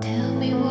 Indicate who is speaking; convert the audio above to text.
Speaker 1: Tell me what